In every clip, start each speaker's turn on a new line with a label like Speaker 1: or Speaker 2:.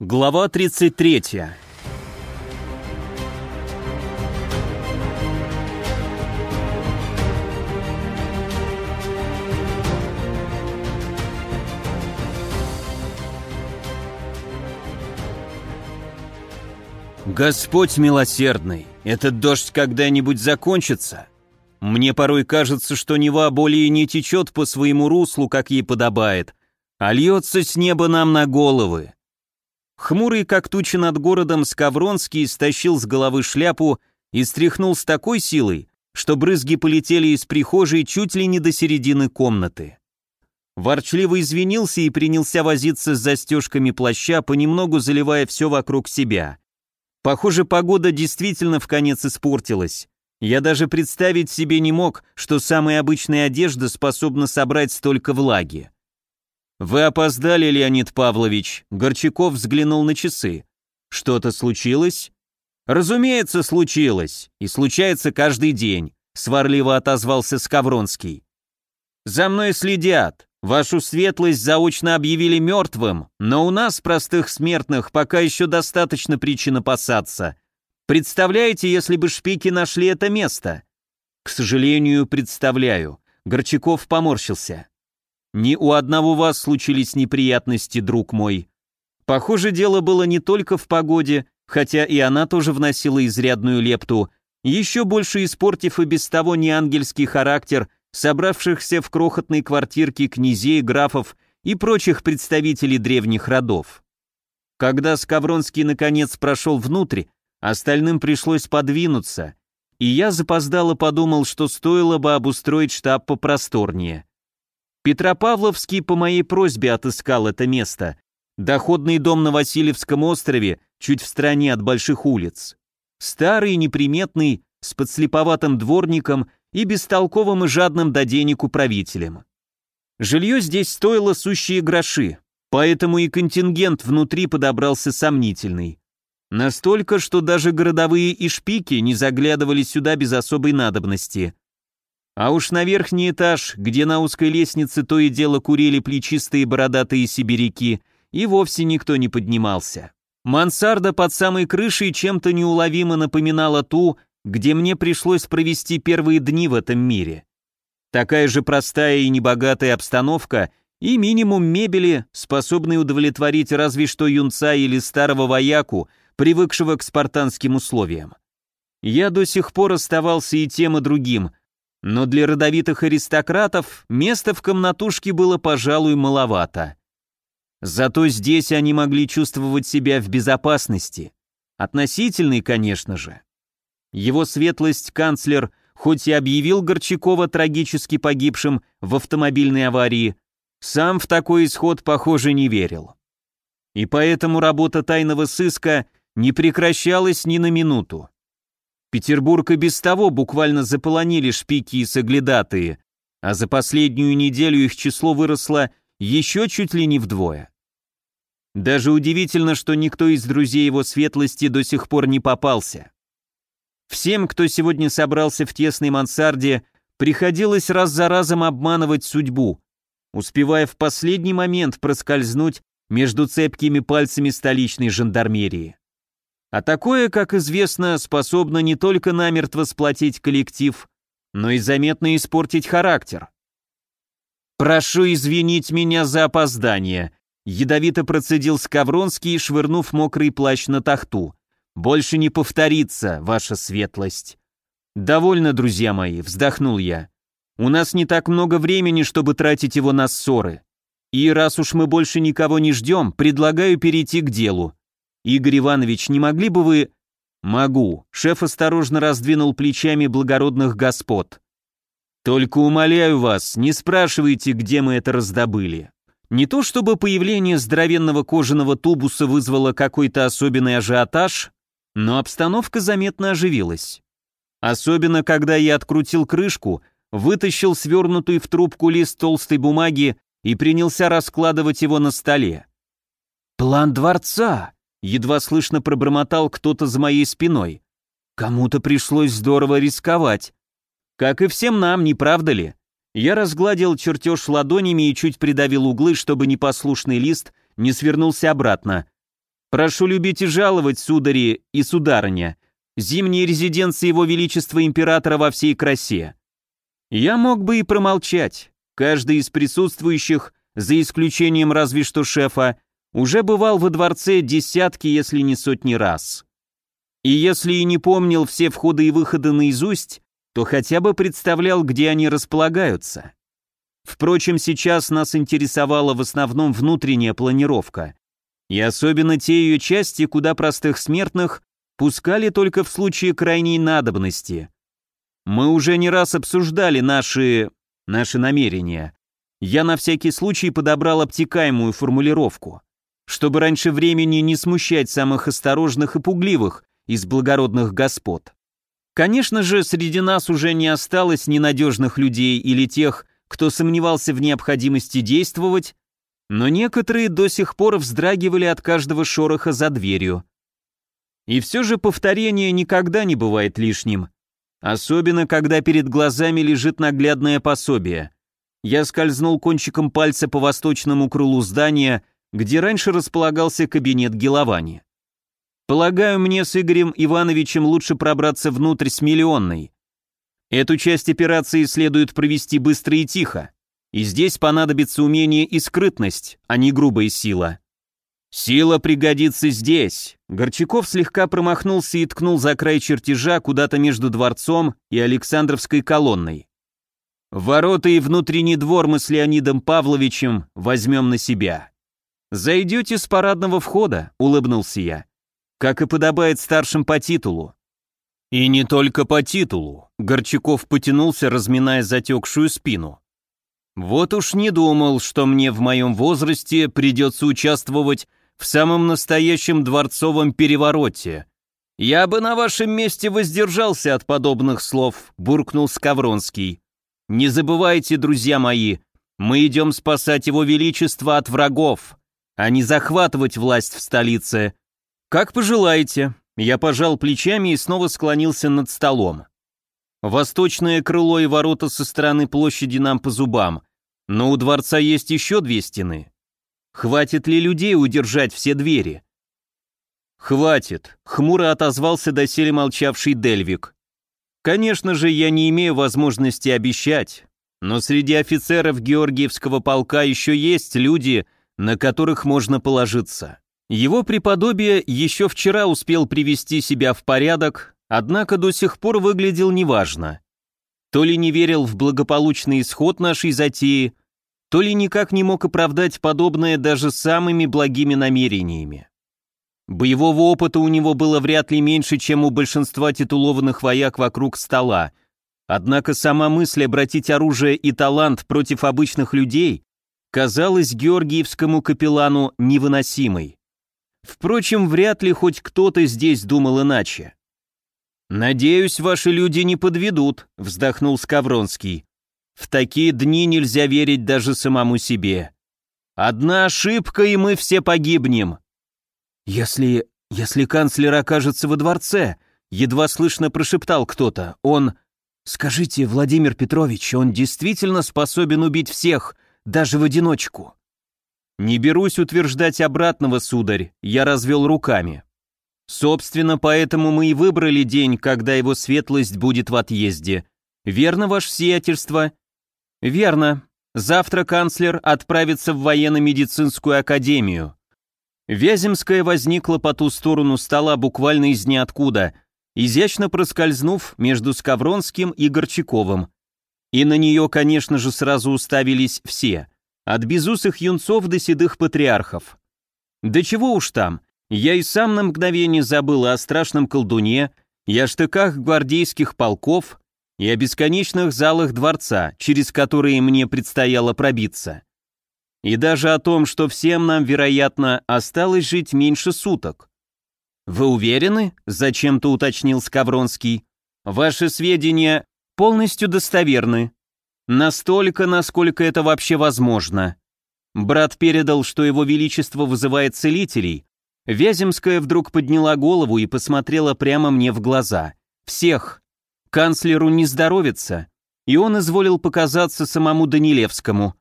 Speaker 1: Глава 33. Господь милосердный, этот дождь когда-нибудь закончится? Мне порой кажется, что Нева более не течет по своему руслу, как ей подобает, а льется с неба нам на головы. Хмурый, как туча над городом, Скавронский стащил с головы шляпу и стряхнул с такой силой, что брызги полетели из прихожей чуть ли не до середины комнаты. Ворчливо извинился и принялся возиться с застежками плаща, понемногу заливая все вокруг себя. Похоже, погода действительно в конец испортилась. Я даже представить себе не мог, что самая обычная одежда способна собрать столько влаги. «Вы опоздали, Леонид Павлович», — Горчаков взглянул на часы. «Что-то случилось?» «Разумеется, случилось, и случается каждый день», — сварливо отозвался Скавронский. «За мной следят, вашу светлость заочно объявили мертвым, но у нас, простых смертных, пока еще достаточно причин опасаться. Представляете, если бы шпики нашли это место?» «К сожалению, представляю», — Горчаков поморщился. Ни у одного вас случились неприятности, друг мой. Похоже, дело было не только в погоде, хотя и она тоже вносила изрядную лепту, еще больше испортив и без того неангельский характер собравшихся в крохотной квартирке князей, графов и прочих представителей древних родов. Когда Скавронский наконец прошел внутрь, остальным пришлось подвинуться, и я запоздало подумал, что стоило бы обустроить штаб попросторнее. Петропавловский по моей просьбе отыскал это место. Доходный дом на Васильевском острове, чуть в стороне от больших улиц. Старый, неприметный, с подслеповатым дворником и бестолковым и жадным до денег управителем. Жилье здесь стоило сущие гроши, поэтому и контингент внутри подобрался сомнительный. Настолько, что даже городовые и шпики не заглядывали сюда без особой надобности. А уж на верхний этаж, где на узкой лестнице то и дело курили плечистые бородатые сибиряки, и вовсе никто не поднимался. Мансарда под самой крышей чем-то неуловимо напоминала ту, где мне пришлось провести первые дни в этом мире. Такая же простая и небогатая обстановка и минимум мебели, способный удовлетворить разве что юнца или старого вояку, привыкшего к спартанским условиям. Я до сих пор оставался и тем, и другим – но для родовитых аристократов места в комнатушке было, пожалуй, маловато. Зато здесь они могли чувствовать себя в безопасности. Относительной, конечно же. Его светлость канцлер, хоть и объявил Горчакова трагически погибшим в автомобильной аварии, сам в такой исход, похоже, не верил. И поэтому работа тайного сыска не прекращалась ни на минуту. Петербург и без того буквально заполонили шпики и соглядатые, а за последнюю неделю их число выросло еще чуть ли не вдвое. Даже удивительно, что никто из друзей его светлости до сих пор не попался. Всем, кто сегодня собрался в тесной мансарде, приходилось раз за разом обманывать судьбу, успевая в последний момент проскользнуть между цепкими пальцами столичной жандармерии. А такое, как известно, способно не только намертво сплотить коллектив, но и заметно испортить характер. «Прошу извинить меня за опоздание», — ядовито процедил Скавронский, швырнув мокрый плащ на тахту. «Больше не повторится, ваша светлость». «Довольно, друзья мои», — вздохнул я. «У нас не так много времени, чтобы тратить его на ссоры. И раз уж мы больше никого не ждем, предлагаю перейти к делу. «Игорь Иванович, не могли бы вы...» «Могу», — шеф осторожно раздвинул плечами благородных господ. «Только умоляю вас, не спрашивайте, где мы это раздобыли». Не то чтобы появление здоровенного кожаного тубуса вызвало какой-то особенный ажиотаж, но обстановка заметно оживилась. Особенно, когда я открутил крышку, вытащил свернутый в трубку лист толстой бумаги и принялся раскладывать его на столе. «План дворца!» Едва слышно пробормотал кто-то за моей спиной. Кому-то пришлось здорово рисковать. Как и всем нам, не правда ли? Я разгладил чертеж ладонями и чуть придавил углы, чтобы непослушный лист не свернулся обратно. Прошу любить и жаловать, судари и сударыня, зимние резиденции его величества императора во всей красе. Я мог бы и промолчать. Каждый из присутствующих, за исключением разве что шефа, уже бывал во дворце десятки, если не сотни раз. И если и не помнил все входы и выходы наизусть, то хотя бы представлял, где они располагаются. Впрочем, сейчас нас интересовала в основном внутренняя планировка, и особенно те ее части, куда простых смертных пускали только в случае крайней надобности. Мы уже не раз обсуждали наши... наши намерения. Я на всякий случай подобрал обтекаемую формулировку, чтобы раньше времени не смущать самых осторожных и пугливых из благородных господ. Конечно же, среди нас уже не осталось ненадежных людей или тех, кто сомневался в необходимости действовать, но некоторые до сих пор вздрагивали от каждого шороха за дверью. И все же повторение никогда не бывает лишним, особенно когда перед глазами лежит наглядное пособие. Я скользнул кончиком пальца по восточному крылу здания, где раньше располагался кабинет Геловани. Полагаю, мне с Игорем Ивановичем лучше пробраться внутрь с миллионной. Эту часть операции следует провести быстро и тихо. И здесь понадобится умение и скрытность, а не грубая сила. Сила пригодится здесь. Горчаков слегка промахнулся и ткнул за край чертежа куда-то между дворцом и Александровской колонной. Ворота и внутренний двор мы с Леонидом Павловичем возьмем на себя. Зайдете с парадного входа, улыбнулся я. Как и подобает старшим по титулу. И не только по титулу. Горчаков потянулся, разминая затекшую спину. Вот уж не думал, что мне в моем возрасте придется участвовать в самом настоящем дворцовом перевороте. Я бы на вашем месте воздержался от подобных слов, буркнул Скавронский. Не забывайте, друзья мои, мы идем спасать его величество от врагов, а не захватывать власть в столице. Как пожелаете. Я пожал плечами и снова склонился над столом. Восточное крыло и ворота со стороны площади нам по зубам, но у дворца есть еще две стены. Хватит ли людей удержать все двери? Хватит, хмуро отозвался доселе молчавший Дельвик. Конечно же, я не имею возможности обещать, но среди офицеров Георгиевского полка еще есть люди, на которых можно положиться. Его преподобие еще вчера успел привести себя в порядок, однако до сих пор выглядел неважно. То ли не верил в благополучный исход нашей затеи, то ли никак не мог оправдать подобное даже самыми благими намерениями. Боевого опыта у него было вряд ли меньше, чем у большинства титулованных вояк вокруг стола, однако сама мысль обратить оружие и талант против обычных людей казалась георгиевскому капеллану невыносимой. Впрочем, вряд ли хоть кто-то здесь думал иначе. «Надеюсь, ваши люди не подведут», — вздохнул Скавронский. «В такие дни нельзя верить даже самому себе. Одна ошибка, и мы все погибнем». «Если... если канцлер окажется во дворце», — едва слышно прошептал кто-то, — «он...» «Скажите, Владимир Петрович, он действительно способен убить всех, даже в одиночку?» «Не берусь утверждать обратного, сударь», — я развел руками. Собственно, поэтому мы и выбрали день, когда его светлость будет в отъезде. Верно, ваше сиятельство? Верно. Завтра канцлер отправится в военно-медицинскую академию. Вяземская возникла по ту сторону стола буквально из ниоткуда, изящно проскользнув между Скавронским и Горчаковым. И на нее, конечно же, сразу уставились все, от безусых юнцов до седых патриархов. Да чего уж там, я и сам на мгновение забыл о страшном колдуне, и о штыках гвардейских полков, и о бесконечных залах дворца, через которые мне предстояло пробиться. И даже о том, что всем нам, вероятно, осталось жить меньше суток. «Вы уверены?» — зачем-то уточнил Скавронский. «Ваши сведения полностью достоверны. Настолько, насколько это вообще возможно. Брат передал, что его величество вызывает целителей, Вяземская вдруг подняла голову и посмотрела прямо мне в глаза. «Всех! Канцлеру не здоровится!» И он изволил показаться самому Данилевскому.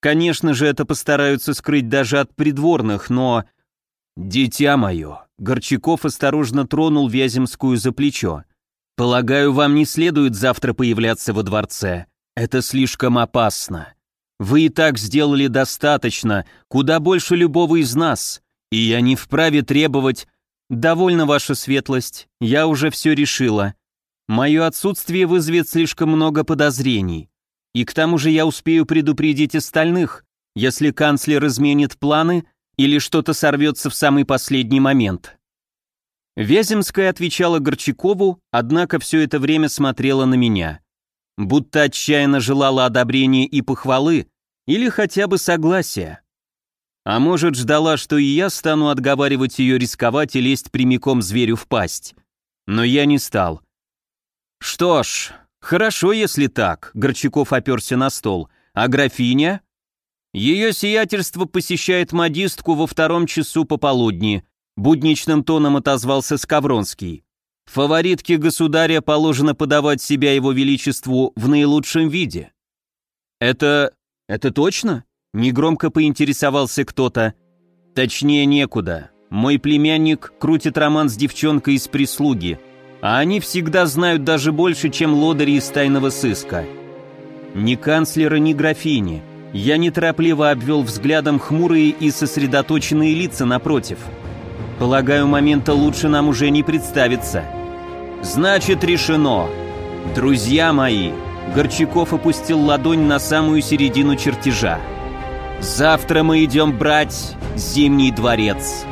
Speaker 1: Конечно же, это постараются скрыть даже от придворных, но... «Дитя мое», — Горчаков осторожно тронул Вяземскую за плечо. «Полагаю, вам не следует завтра появляться во дворце. Это слишком опасно. Вы и так сделали достаточно, куда больше любого из нас, и я не вправе требовать...» «Довольно, ваша светлость, я уже все решила. Мое отсутствие вызовет слишком много подозрений. И к тому же я успею предупредить остальных, если канцлер изменит планы или что-то сорвется в самый последний момент. Вяземская отвечала Горчакову, однако все это время смотрела на меня. Будто отчаянно желала одобрения и похвалы, или хотя бы согласия. А может, ждала, что и я стану отговаривать ее рисковать и лезть прямиком зверю в пасть. Но я не стал. Что ж, хорошо, если так, Горчаков оперся на стол. А графиня? Ее сиятельство посещает модистку во втором часу пополудни, будничным тоном отозвался Скавронский. Фаворитке государя положено подавать себя его величеству в наилучшем виде. Это... это точно? Негромко поинтересовался кто-то. Точнее некуда. Мой племянник крутит роман с девчонкой из прислуги, а они всегда знают даже больше, чем лодыри из тайного сыска. Ни канцлера, ни графини. Я неторопливо обвел взглядом хмурые и сосредоточенные лица напротив. Полагаю, момента лучше нам уже не представится. Значит, решено. Друзья мои, Горчаков опустил ладонь на самую середину чертежа. Завтра мы идем брать Зимний дворец.